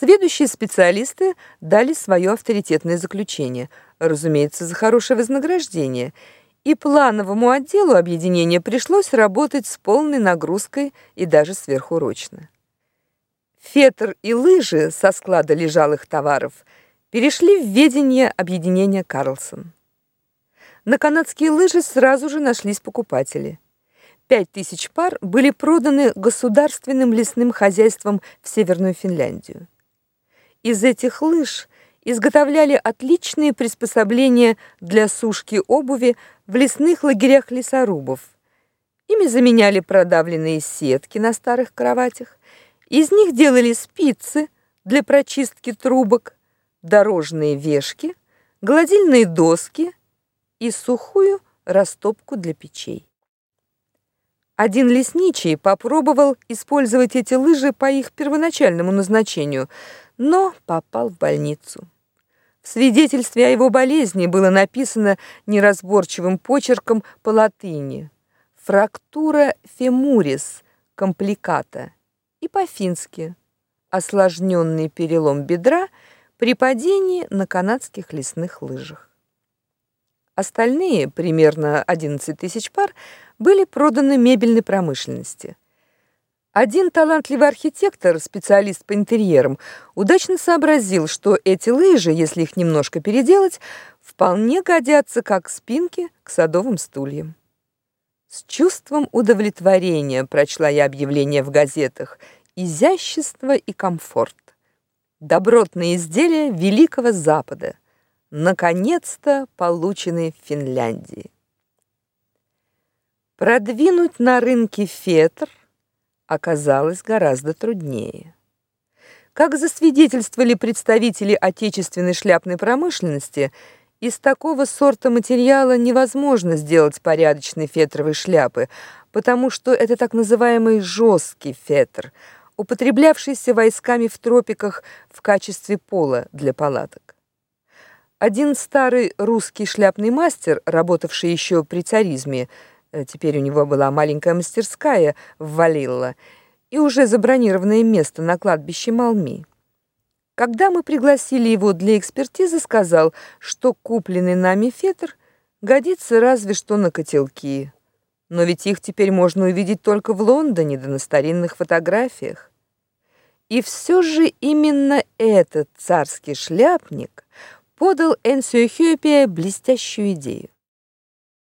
Сведущие специалисты дали свое авторитетное заключение, разумеется, за хорошее вознаграждение, и плановому отделу объединения пришлось работать с полной нагрузкой и даже сверхурочно. Фетр и лыжи со склада лежалых товаров перешли в ведение объединения Карлсон. На канадские лыжи сразу же нашлись покупатели. Пять тысяч пар были проданы государственным лесным хозяйством в Северную Финляндию. Из этих лыж изготовляли отличные приспособления для сушки обуви в лесных лагерях лесорубов. Ими заменяли продавленные сетки на старых кроватях, из них делали спицы для прочистки трубок, дорожные вешки, гладильные доски и сухую растопку для печей. Один лесничий попробовал использовать эти лыжи по их первоначальному назначению, но попал в больницу. В свидетельстве о его болезни было написано неразборчивым почерком по латыни: фрактура фемурис компликата и по-фински осложненный перелом бедра при падении на канадских лесных лыжах. Остальные, примерно 11 тысяч пар, были проданы мебельной промышленности. Один талантливый архитектор, специалист по интерьерам, удачно сообразил, что эти лыжи, если их немножко переделать, вполне годятся как спинки к садовым стульям. С чувством удовлетворения прочла я объявление в газетах: изящество и комфорт. Добротные изделия Великого Запада, наконец-то полученные в Финляндии. Продвинуть на рынке фетр оказалось гораздо труднее. Как засвидетельствовали представители отечественной шляпной промышленности, из такого сорта материала невозможно сделать порядочные фетровые шляпы, потому что это так называемый жесткий фетр, употреблявшийся войсками в тропиках в качестве пола для палаток. Один старый русский шляпный мастер, работавший еще при царизме, теперь у него была маленькая мастерская в Валилла и уже забронированное место на кладбище Малми. Когда мы пригласили его для экспертизы, сказал, что купленный нами фетр годится разве что на котелки. Но ведь их теперь можно увидеть только в Лондоне да на старинных фотографиях. И все же именно этот царский шляпник подал Энсио Хёпе блестящую идею.